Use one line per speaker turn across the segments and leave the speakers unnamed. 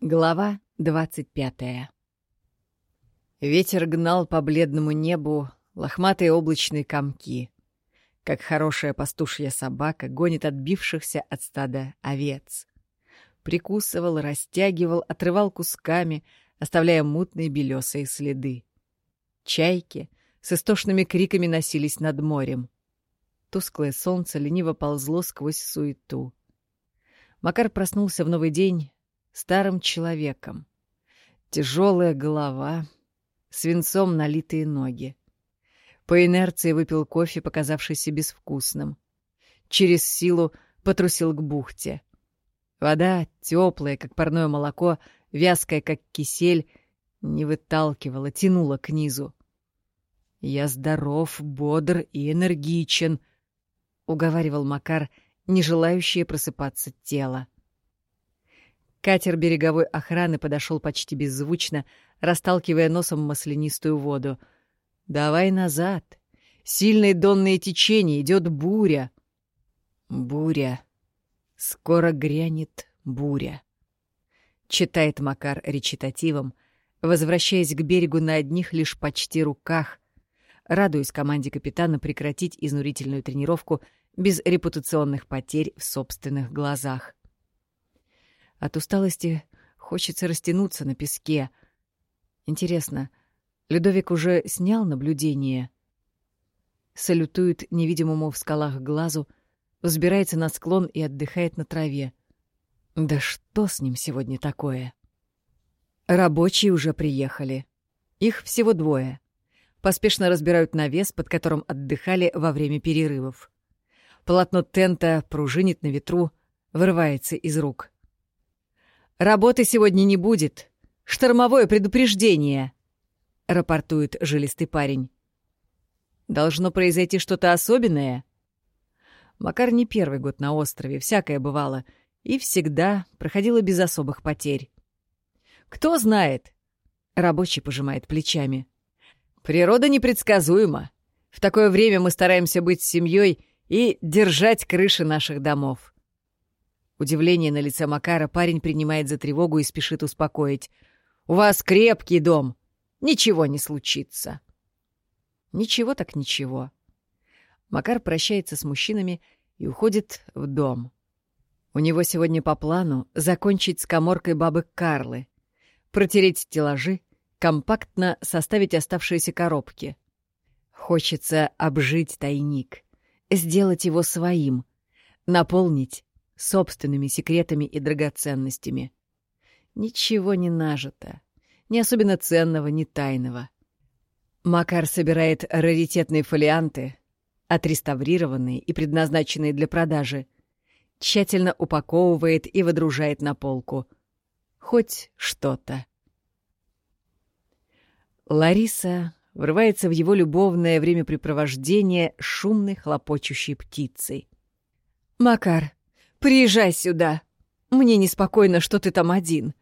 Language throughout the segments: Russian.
Глава двадцать пятая Ветер гнал по бледному небу лохматые облачные комки, как хорошая пастушья собака гонит отбившихся от стада овец. Прикусывал, растягивал, отрывал кусками, оставляя мутные белесые следы. Чайки с истошными криками носились над морем. Тусклое солнце лениво ползло сквозь суету. Макар проснулся в новый день старым человеком. Тяжелая голова, свинцом налитые ноги. По инерции выпил кофе, показавшийся безвкусным. Через силу потрусил к бухте. Вода, теплая, как парное молоко, вязкая, как кисель, не выталкивала, тянула к низу. «Я здоров, бодр и энергичен», — уговаривал Макар, не желающее просыпаться тело. Катер береговой охраны подошел почти беззвучно, расталкивая носом маслянистую воду. «Давай назад! Сильное донное течение, идет буря!» «Буря! Скоро грянет буря!» Читает Макар речитативом, возвращаясь к берегу на одних лишь почти руках, радуясь команде капитана прекратить изнурительную тренировку без репутационных потерь в собственных глазах. От усталости хочется растянуться на песке. Интересно, Людовик уже снял наблюдение? Салютует невидимому в скалах глазу, взбирается на склон и отдыхает на траве. Да что с ним сегодня такое? Рабочие уже приехали. Их всего двое. Поспешно разбирают навес, под которым отдыхали во время перерывов. Полотно тента пружинит на ветру, вырывается из рук. «Работы сегодня не будет. Штормовое предупреждение», — рапортует жилистый парень. «Должно произойти что-то особенное?» Макар не первый год на острове, всякое бывало, и всегда проходило без особых потерь. «Кто знает?» — рабочий пожимает плечами. «Природа непредсказуема. В такое время мы стараемся быть семьей и держать крыши наших домов. Удивление на лице Макара парень принимает за тревогу и спешит успокоить. «У вас крепкий дом. Ничего не случится». Ничего так ничего. Макар прощается с мужчинами и уходит в дом. У него сегодня по плану закончить с коморкой бабы Карлы, протереть стеллажи, компактно составить оставшиеся коробки. Хочется обжить тайник, сделать его своим, наполнить собственными секретами и драгоценностями. Ничего не нажито, ни особенно ценного, ни тайного. Макар собирает раритетные фолианты, отреставрированные и предназначенные для продажи, тщательно упаковывает и выдружает на полку. Хоть что-то. Лариса врывается в его любовное времяпрепровождение шумной хлопочущей птицей. «Макар, Приезжай сюда. Мне неспокойно, что ты там один.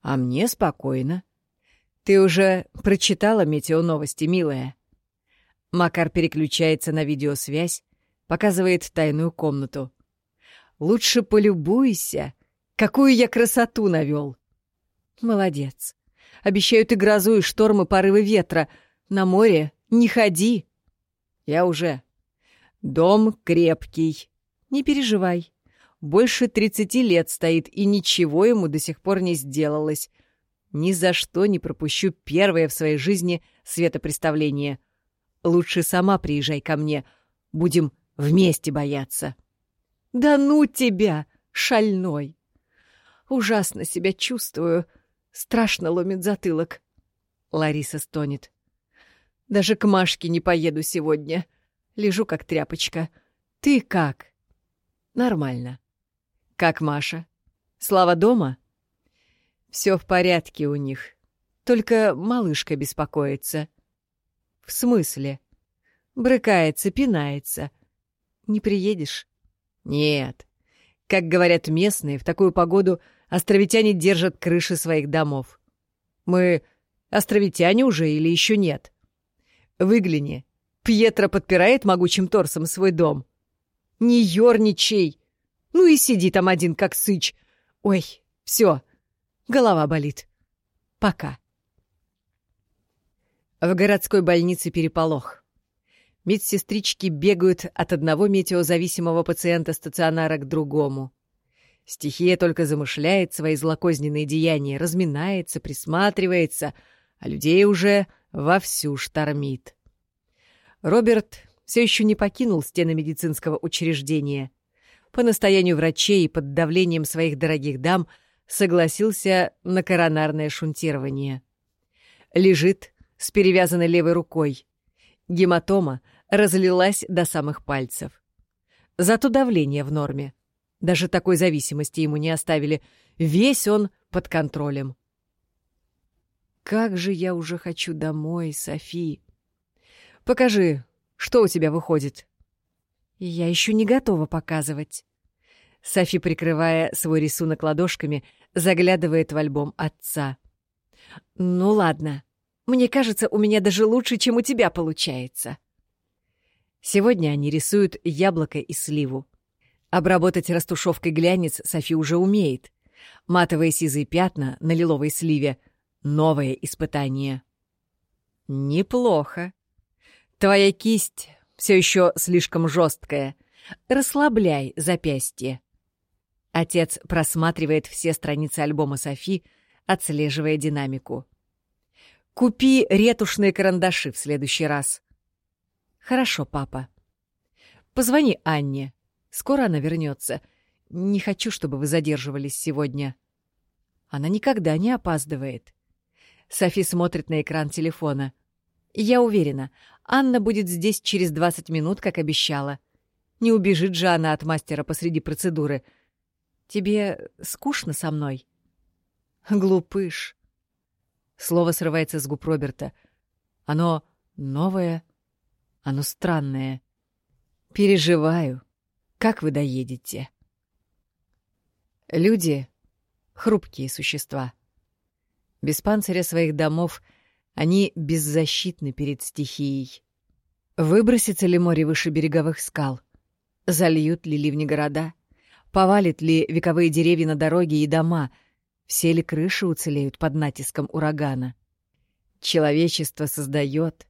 А мне спокойно. Ты уже прочитала метеоновости, милая? Макар переключается на видеосвязь, показывает тайную комнату. Лучше полюбуйся, какую я красоту навел. Молодец. Обещают и грозу, и штормы, порывы ветра. На море не ходи. Я уже. Дом крепкий. Не переживай больше тридцати лет стоит, и ничего ему до сих пор не сделалось. Ни за что не пропущу первое в своей жизни светопреставление. Лучше сама приезжай ко мне, будем вместе бояться. Да ну тебя, шальной! Ужасно себя чувствую, страшно ломит затылок. Лариса стонет. Даже к Машке не поеду сегодня. Лежу как тряпочка. Ты как? Нормально. «Как Маша? Слава дома?» «Все в порядке у них. Только малышка беспокоится». «В смысле?» «Брыкается, пинается. Не приедешь?» «Нет. Как говорят местные, в такую погоду островитяне держат крыши своих домов. Мы островитяне уже или еще нет? Выгляни. Пьетро подпирает могучим торсом свой дом. Не ерничай!» Ну и сиди там один, как сыч. Ой, все. Голова болит. Пока. В городской больнице переполох. Медсестрички бегают от одного метеозависимого пациента стационара к другому. Стихия только замышляет свои злокозненные деяния, разминается, присматривается, а людей уже вовсю штормит. Роберт все еще не покинул стены медицинского учреждения. По настоянию врачей и под давлением своих дорогих дам согласился на коронарное шунтирование. Лежит с перевязанной левой рукой. Гематома разлилась до самых пальцев. Зато давление в норме. Даже такой зависимости ему не оставили. Весь он под контролем. «Как же я уже хочу домой, Софи!» «Покажи, что у тебя выходит?» «Я еще не готова показывать». Софи, прикрывая свой рисунок ладошками, заглядывает в альбом отца. «Ну ладно. Мне кажется, у меня даже лучше, чем у тебя получается». Сегодня они рисуют яблоко и сливу. Обработать растушевкой глянец Софи уже умеет. Матовые сизые пятна на лиловой сливе — новое испытание. Неплохо. Твоя кисть все еще слишком жесткая. Расслабляй запястье. Отец просматривает все страницы альбома Софи, отслеживая динамику. Купи ретушные карандаши в следующий раз. Хорошо, папа. Позвони Анне. Скоро она вернется. Не хочу, чтобы вы задерживались сегодня. Она никогда не опаздывает. Софи смотрит на экран телефона. Я уверена, Анна будет здесь через 20 минут, как обещала. Не убежит же она от мастера посреди процедуры. Тебе скучно со мной? Глупыш. Слово срывается с губ Роберта. Оно новое, оно странное. Переживаю. Как вы доедете? Люди — хрупкие существа. Без панциря своих домов они беззащитны перед стихией. Выбросится ли море выше береговых скал? Зальют ли ливни города? Повалит ли вековые деревья на дороге и дома? Все ли крыши уцелеют под натиском урагана? Человечество создает,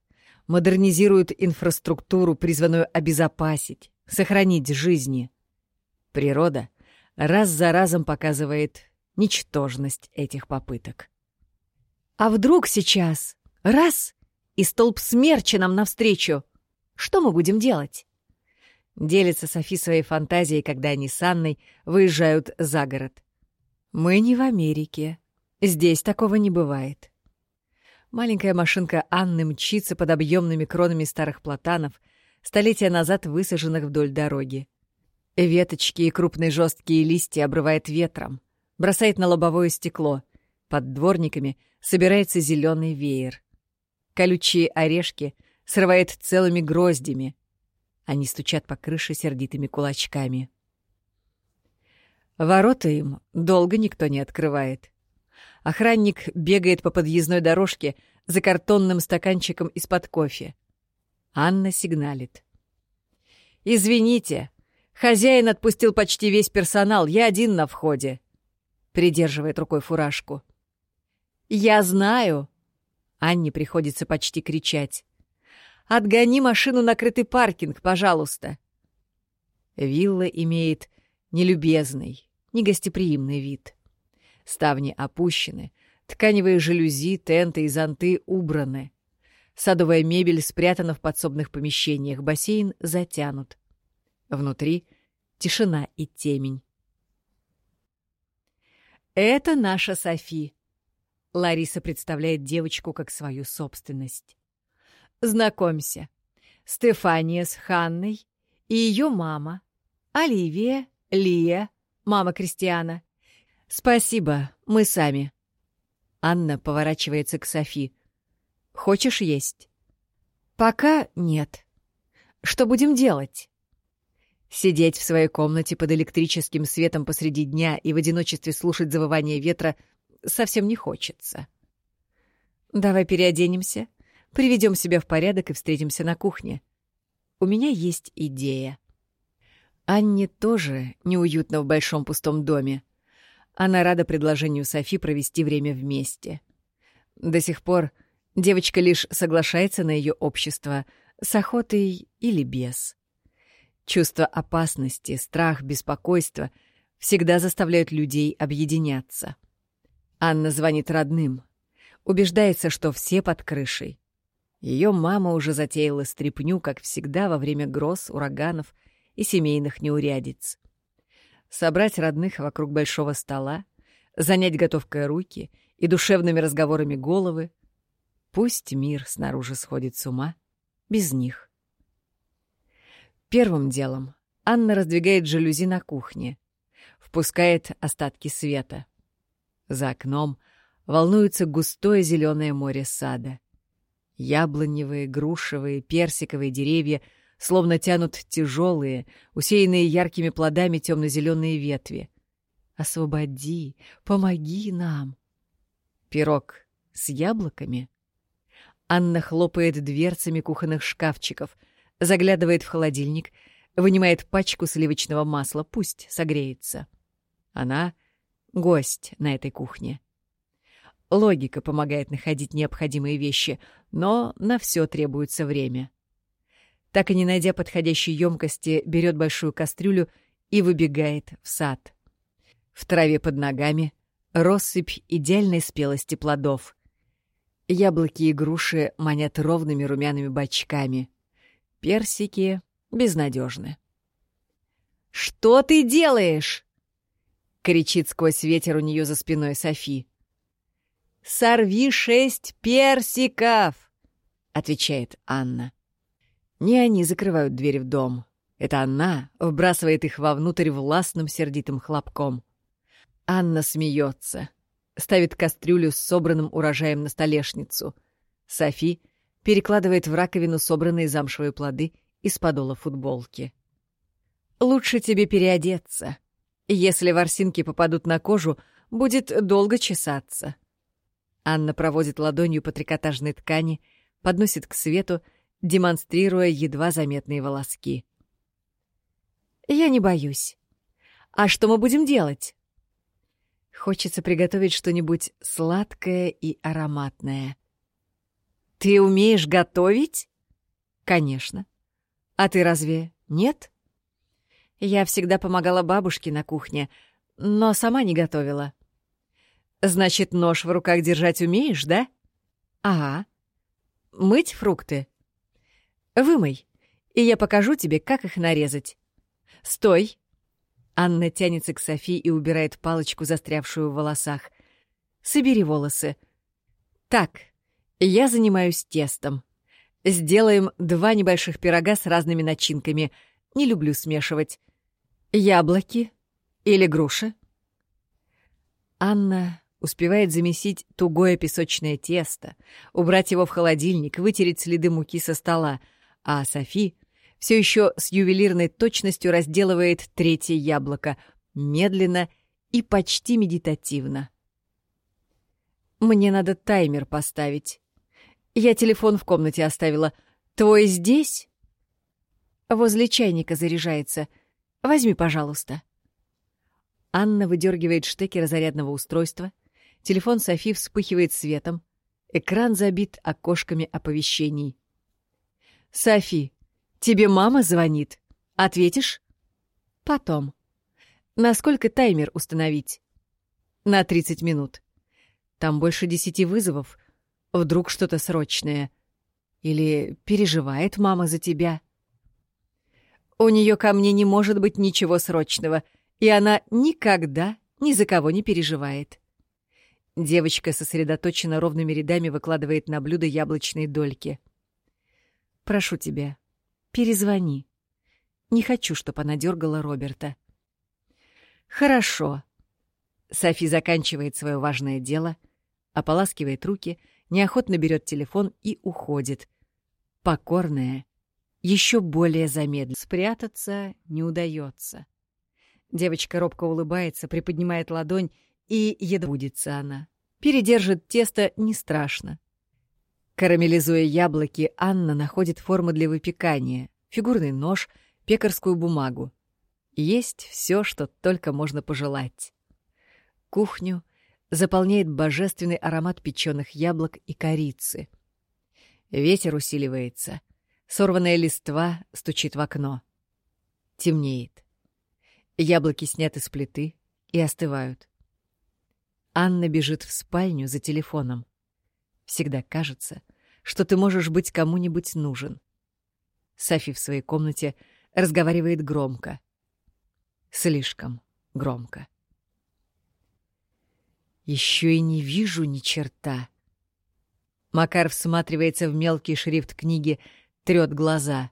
модернизирует инфраструктуру, призванную обезопасить, сохранить жизни. Природа раз за разом показывает ничтожность этих попыток. А вдруг сейчас раз и столб смерча нам навстречу? Что мы будем делать? Делится Софи своей фантазией, когда они с Анной выезжают за город. Мы не в Америке. Здесь такого не бывает. Маленькая машинка Анны мчится под объемными кронами старых платанов, столетия назад высаженных вдоль дороги. Веточки и крупные жесткие листья обрывает ветром, бросает на лобовое стекло. Под дворниками собирается зеленый веер. Колючие орешки срывает целыми гроздями. Они стучат по крыше сердитыми кулачками. Ворота им долго никто не открывает. Охранник бегает по подъездной дорожке за картонным стаканчиком из-под кофе. Анна сигналит. «Извините, хозяин отпустил почти весь персонал, я один на входе», — придерживает рукой фуражку. «Я знаю», — Анне приходится почти кричать. «Отгони машину на крытый паркинг, пожалуйста». Вилла имеет нелюбезный, негостеприимный вид. Ставни опущены, тканевые жалюзи, тенты и зонты убраны. Садовая мебель спрятана в подсобных помещениях, бассейн затянут. Внутри тишина и темень. «Это наша Софи», — Лариса представляет девочку как свою собственность. «Знакомься, Стефания с Ханной и ее мама, Оливия, Лия, мама Кристиана, «Спасибо, мы сами». Анна поворачивается к Софи. «Хочешь есть?» «Пока нет. Что будем делать?» Сидеть в своей комнате под электрическим светом посреди дня и в одиночестве слушать завывание ветра совсем не хочется. «Давай переоденемся, приведем себя в порядок и встретимся на кухне. У меня есть идея». Анне тоже неуютно в большом пустом доме. Она рада предложению Софи провести время вместе. До сих пор девочка лишь соглашается на ее общество с охотой или без. Чувство опасности, страх, беспокойство всегда заставляют людей объединяться. Анна звонит родным, убеждается, что все под крышей. Ее мама уже затеяла стряпню, как всегда, во время гроз, ураганов и семейных неурядиц. Собрать родных вокруг большого стола, занять готовкой руки и душевными разговорами головы. Пусть мир снаружи сходит с ума без них. Первым делом Анна раздвигает жалюзи на кухне, впускает остатки света. За окном волнуется густое зеленое море сада. Яблоневые, грушевые, персиковые деревья словно тянут тяжелые, усеянные яркими плодами темно-зеленые ветви. «Освободи! Помоги нам!» Пирог с яблоками? Анна хлопает дверцами кухонных шкафчиков — заглядывает в холодильник, вынимает пачку сливочного масла, пусть согреется. Она — гость на этой кухне. Логика помогает находить необходимые вещи, но на все требуется время. Так и не найдя подходящей емкости, берет большую кастрюлю и выбегает в сад. В траве под ногами россыпь идеальной спелости плодов. Яблоки и груши манят ровными румяными бочками. Персики безнадежны. «Что ты делаешь?» — кричит сквозь ветер у нее за спиной Софи. «Сорви шесть персиков!» — отвечает Анна. Не они закрывают дверь в дом. Это она вбрасывает их вовнутрь властным сердитым хлопком. Анна смеется, ставит кастрюлю с собранным урожаем на столешницу. Софи — перекладывает в раковину собранные замшевые плоды из подола футболки. «Лучше тебе переодеться. Если ворсинки попадут на кожу, будет долго чесаться». Анна проводит ладонью по трикотажной ткани, подносит к свету, демонстрируя едва заметные волоски. «Я не боюсь. А что мы будем делать?» Хочется приготовить что-нибудь сладкое и ароматное. «Ты умеешь готовить?» «Конечно. А ты разве нет?» Я всегда помогала бабушке на кухне, но сама не готовила. «Значит, нож в руках держать умеешь, да?» «Ага. Мыть фрукты?» «Вымой, и я покажу тебе, как их нарезать». «Стой!» Анна тянется к Софи и убирает палочку, застрявшую в волосах. «Собери волосы». «Так, я занимаюсь тестом. Сделаем два небольших пирога с разными начинками. Не люблю смешивать. Яблоки или груши? Анна успевает замесить тугое песочное тесто, убрать его в холодильник, вытереть следы муки со стола, а Софи все еще с ювелирной точностью разделывает третье яблоко, медленно и почти медитативно. «Мне надо таймер поставить», я телефон в комнате оставила. Твой здесь? Возле чайника заряжается. Возьми, пожалуйста. Анна выдергивает штекер зарядного устройства. Телефон Софи вспыхивает светом. Экран забит окошками оповещений. «Софи, тебе мама звонит. Ответишь?» «Потом». «Насколько таймер установить?» «На 30 минут. Там больше десяти вызовов. Вдруг что-то срочное. Или переживает мама за тебя. У нее ко мне не может быть ничего срочного, и она никогда ни за кого не переживает. Девочка сосредоточенно ровными рядами выкладывает на блюдо яблочные дольки. «Прошу тебя, перезвони. Не хочу, чтобы она дергала Роберта». «Хорошо». Софи заканчивает свое важное дело, ополаскивает руки — неохотно берет телефон и уходит. Покорная, еще более замедленно. Спрятаться не удается. Девочка робко улыбается, приподнимает ладонь, и едва будется она. Передержит тесто не страшно. Карамелизуя яблоки, Анна находит формы для выпекания, фигурный нож, пекарскую бумагу. Есть все, что только можно пожелать. Кухню заполняет божественный аромат печеных яблок и корицы. Ветер усиливается. Сорванная листва стучит в окно. Темнеет. Яблоки сняты с плиты и остывают. Анна бежит в спальню за телефоном. Всегда кажется, что ты можешь быть кому-нибудь нужен. Софи в своей комнате разговаривает громко. Слишком громко. Еще и не вижу ни черта. Макар всматривается в мелкий шрифт книги, трет глаза.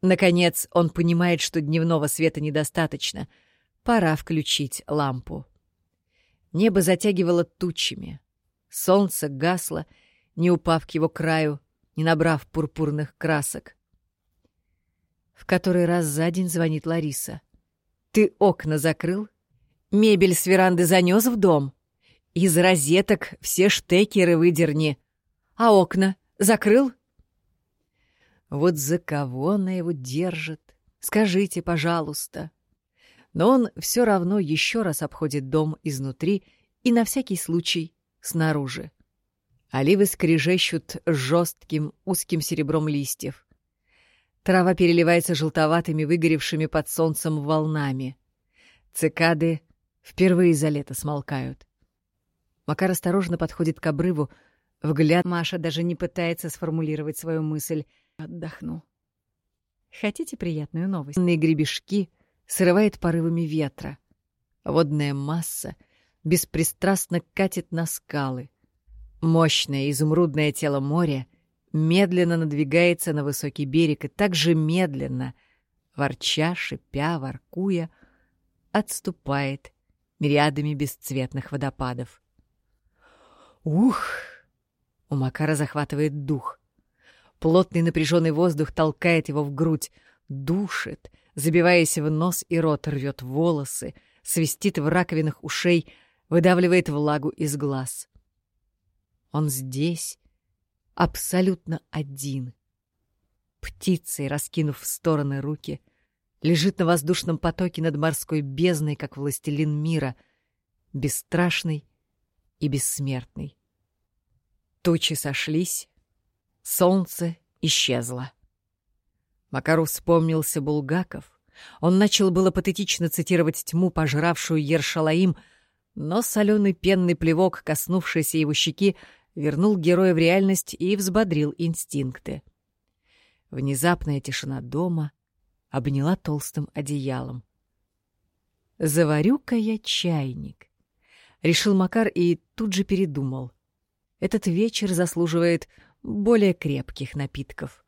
Наконец он понимает, что дневного света недостаточно. Пора включить лампу. Небо затягивало тучами. Солнце гасло, не упав к его краю, не набрав пурпурных красок. В который раз за день звонит Лариса. «Ты окна закрыл? Мебель с веранды занес в дом?» Из розеток все штекеры выдерни. А окна закрыл? Вот за кого она его держит? Скажите, пожалуйста. Но он все равно еще раз обходит дом изнутри и на всякий случай снаружи. Оливы скрежещут жестким узким серебром листьев. Трава переливается желтоватыми, выгоревшими под солнцем волнами. Цикады впервые за лето смолкают. Макар осторожно подходит к обрыву. Взгляд Маша даже не пытается сформулировать свою мысль. Отдохну. Хотите приятную новость? На гребешки срывает порывами ветра. Водная масса беспристрастно катит на скалы. Мощное изумрудное тело моря медленно надвигается на высокий берег и так же медленно, ворча, шипя, воркуя, отступает мириадами бесцветных водопадов. Ух! У Макара захватывает дух. Плотный напряженный воздух толкает его в грудь, душит, забиваясь в нос и рот, рвет волосы, свистит в раковинах ушей, выдавливает влагу из глаз. Он здесь, абсолютно один. Птицей, раскинув в стороны руки, лежит на воздушном потоке над морской бездной, как властелин мира, бесстрашный и бессмертный. Тучи сошлись, солнце исчезло. Макару вспомнился Булгаков. Он начал было патетично цитировать тьму, пожравшую Ершалаим, но соленый пенный плевок, коснувшийся его щеки, вернул героя в реальность и взбодрил инстинкты. Внезапная тишина дома обняла толстым одеялом. «Заварю-ка я чайник», решил Макар и тут же передумал. Этот вечер заслуживает более крепких напитков.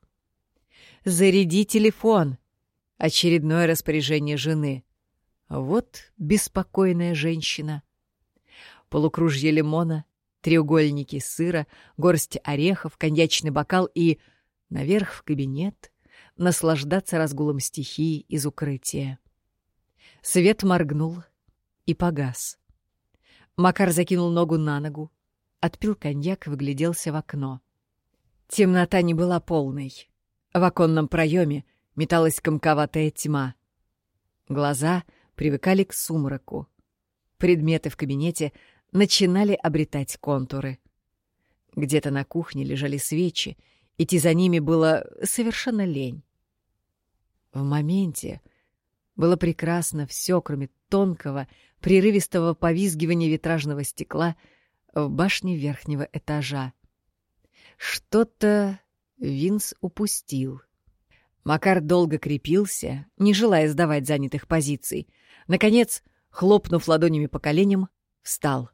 «Заряди телефон!» Очередное распоряжение жены. Вот беспокойная женщина. Полукружье лимона, треугольники сыра, горсть орехов, коньячный бокал и наверх в кабинет наслаждаться разгулом стихии из укрытия. Свет моргнул и погас. Макар закинул ногу на ногу, отпил коньяк и выгляделся в окно. Темнота не была полной. В оконном проеме металась комковатая тьма. Глаза привыкали к сумраку. Предметы в кабинете начинали обретать контуры. Где-то на кухне лежали свечи, идти за ними было совершенно лень. В моменте было прекрасно все, кроме тонкого, прерывистого повизгивания витражного стекла в башне верхнего этажа. Что-то Винс упустил. Макар долго крепился, не желая сдавать занятых позиций. Наконец, хлопнув ладонями по коленям, встал.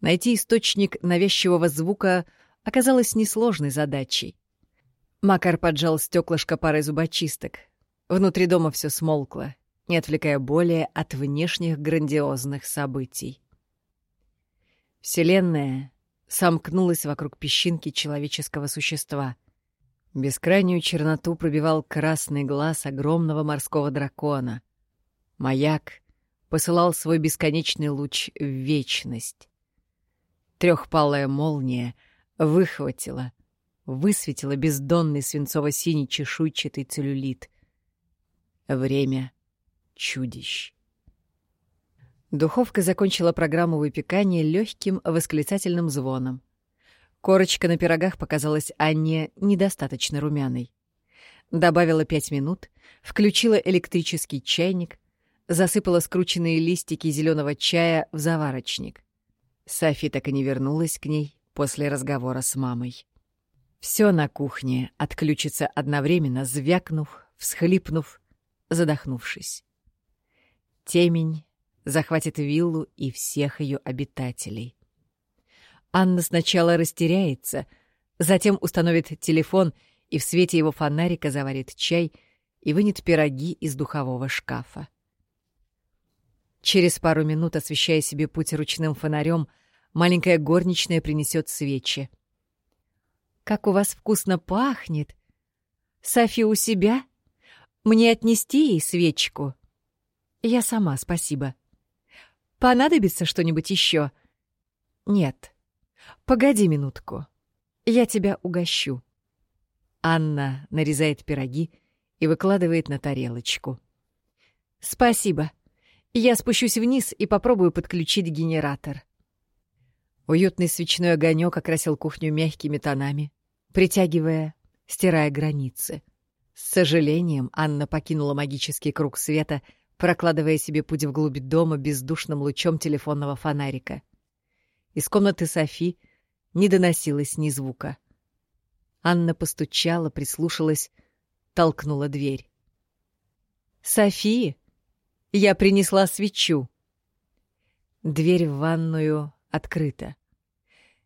Найти источник навязчивого звука оказалось несложной задачей. Макар поджал стеклышко парой зубочисток. Внутри дома все смолкло не отвлекая более от внешних грандиозных событий. Вселенная сомкнулась вокруг песчинки человеческого существа. Бескрайнюю черноту пробивал красный глаз огромного морского дракона. Маяк посылал свой бесконечный луч в вечность. Трехпалая молния выхватила, высветила бездонный свинцово-синий чешуйчатый целлюлит. Время чудищ. Духовка закончила программу выпекания легким восклицательным звоном. Корочка на пирогах показалась Анне недостаточно румяной. Добавила пять минут, включила электрический чайник, засыпала скрученные листики зеленого чая в заварочник. Софи так и не вернулась к ней после разговора с мамой. Все на кухне отключится одновременно, звякнув, всхлипнув, задохнувшись. Темень захватит виллу и всех ее обитателей. Анна сначала растеряется, затем установит телефон и в свете его фонарика заварит чай и вынет пироги из духового шкафа. Через пару минут, освещая себе путь ручным фонарем, маленькая горничная принесет свечи. «Как у вас вкусно пахнет! Софи у себя? Мне отнести ей свечку?» «Я сама, спасибо», Понадобится что-нибудь еще? Нет. Погоди минутку. Я тебя угощу. Анна нарезает пироги и выкладывает на тарелочку. Спасибо. Я спущусь вниз и попробую подключить генератор. Уютный свечной огонек окрасил кухню мягкими тонами, притягивая, стирая границы. С сожалением Анна покинула магический круг света — прокладывая себе путь вглубь дома бездушным лучом телефонного фонарика. Из комнаты Софи не доносилось ни звука. Анна постучала, прислушалась, толкнула дверь. «Софи, я принесла свечу». Дверь в ванную открыта.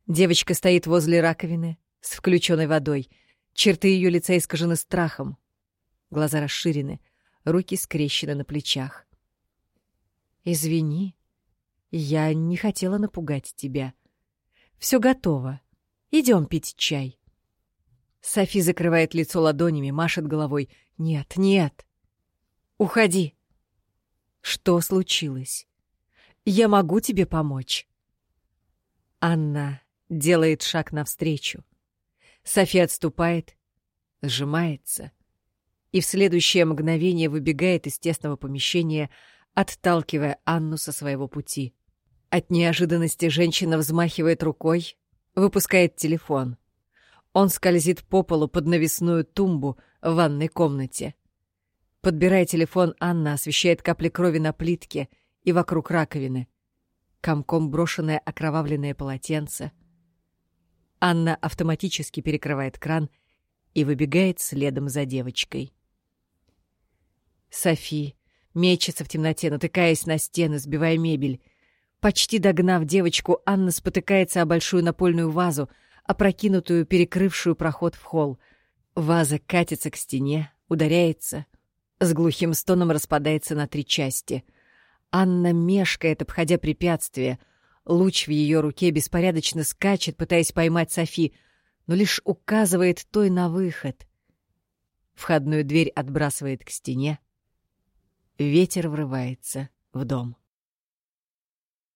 Девочка стоит возле раковины с включенной водой. Черты ее лица искажены страхом. Глаза расширены — руки скрещены на плечах. «Извини, я не хотела напугать тебя. Все готово. Идем пить чай». Софи закрывает лицо ладонями, машет головой. «Нет, нет! Уходи!» «Что случилось? Я могу тебе помочь?» Анна делает шаг навстречу. Софи отступает, сжимается и в следующее мгновение выбегает из тесного помещения, отталкивая Анну со своего пути. От неожиданности женщина взмахивает рукой, выпускает телефон. Он скользит по полу под навесную тумбу в ванной комнате. Подбирая телефон, Анна освещает капли крови на плитке и вокруг раковины. Комком брошенное окровавленное полотенце. Анна автоматически перекрывает кран и выбегает следом за девочкой. Софи мечется в темноте, натыкаясь на стены, сбивая мебель. Почти догнав девочку, Анна спотыкается о большую напольную вазу, опрокинутую, перекрывшую проход в холл. Ваза катится к стене, ударяется, с глухим стоном распадается на три части. Анна мешкает, обходя препятствие. Луч в ее руке беспорядочно скачет, пытаясь поймать Софи, но лишь указывает той на выход. Входную дверь отбрасывает к стене, Ветер врывается в дом.